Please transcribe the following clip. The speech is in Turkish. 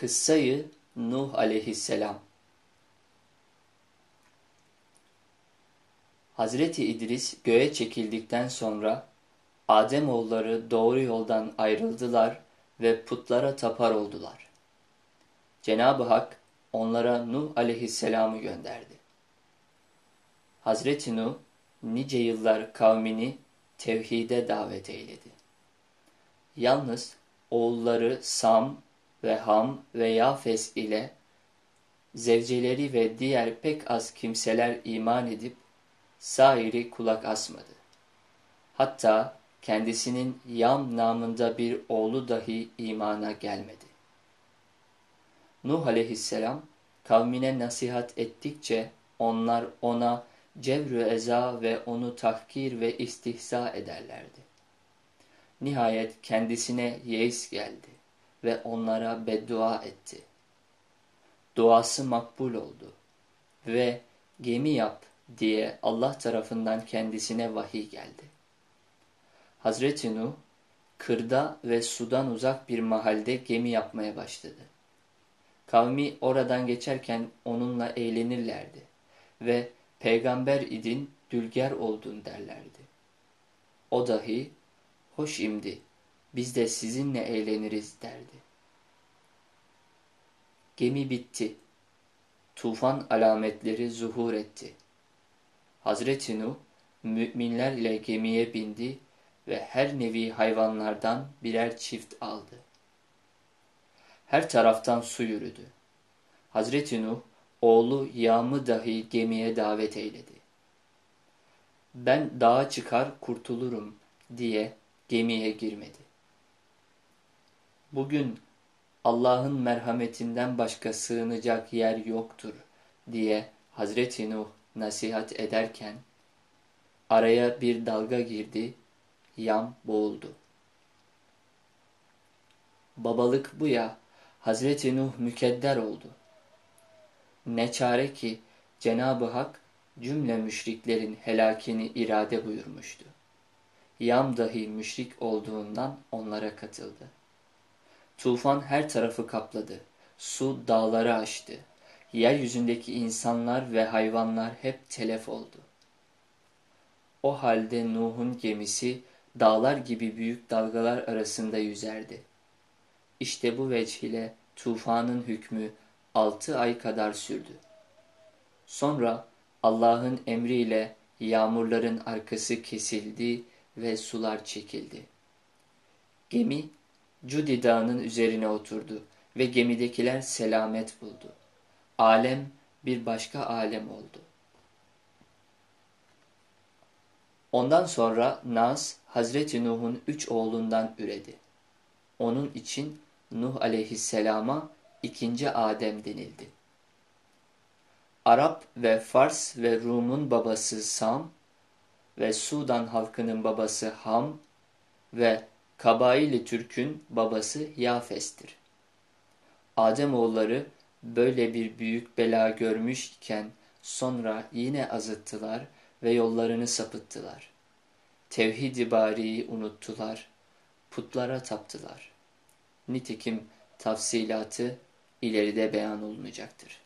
Kıssayı Nuh aleyhisselam Hazreti İdris göğe çekildikten sonra Ademoğulları doğru yoldan ayrıldılar ve putlara tapar oldular. Cenab-ı Hak onlara Nuh aleyhisselamı gönderdi. Hazreti Nuh nice yıllar kavmini tevhide davet eyledi. Yalnız oğulları Sam ve Ham ve Yafes ile zevceleri ve diğer pek az kimseler iman edip sairi kulak asmadı. Hatta kendisinin Yam namında bir oğlu dahi imana gelmedi. Nuh aleyhisselam kavmine nasihat ettikçe onlar ona cevrü eza ve onu tahkir ve istihza ederlerdi. Nihayet kendisine yeis geldi ve onlara beddua etti. Duası makbul oldu ve gemi yap diye Allah tarafından kendisine vahiy geldi. Hazreti Nuh, kırda ve sudan uzak bir mahalde gemi yapmaya başladı. Kavmi oradan geçerken onunla eğlenirlerdi ve peygamber idin dülger oldun derlerdi. O dahi, hoş imdi, biz de sizinle eğleniriz derdi. Gemi bitti. Tufan alametleri zuhur etti. Hazreti Nuh, müminler ile gemiye bindi ve her nevi hayvanlardan birer çift aldı. Her taraftan su yürüdü. Hazreti Nuh, oğlu Yam'ı dahi gemiye davet eyledi. Ben dağa çıkar kurtulurum diye gemiye girmedi. Bugün Allah'ın merhametinden başka sığınacak yer yoktur diye Hazreti Nuh nasihat ederken araya bir dalga girdi, yam boğuldu. Babalık bu ya, Hazreti Nuh mükedder oldu. Ne çare ki Cenab-ı Hak cümle müşriklerin helakini irade buyurmuştu. Yam dahi müşrik olduğundan onlara katıldı. Tufan her tarafı kapladı. Su dağları aştı. Yeryüzündeki insanlar ve hayvanlar hep telef oldu. O halde Nuh'un gemisi dağlar gibi büyük dalgalar arasında yüzerdi. İşte bu veç ile tufanın hükmü altı ay kadar sürdü. Sonra Allah'ın emriyle yağmurların arkası kesildi ve sular çekildi. Gemi Cudi dağının üzerine oturdu ve gemidekiler selamet buldu. Alem bir başka alem oldu. Ondan sonra Naz, Hazreti Nuh'un üç oğlundan üredi. Onun için Nuh aleyhisselama ikinci Adem denildi. Arap ve Fars ve Rum'un babası Sam ve Sudan halkının babası Ham ve Kabaili Türk'ün babası Yafes'tir. Ademoğulları böyle bir büyük bela görmüşken sonra yine azıttılar ve yollarını sapıttılar. Tevhid-i bariyi unuttular, putlara taptılar. Nitekim tafsilatı ileride beyan olunacaktır.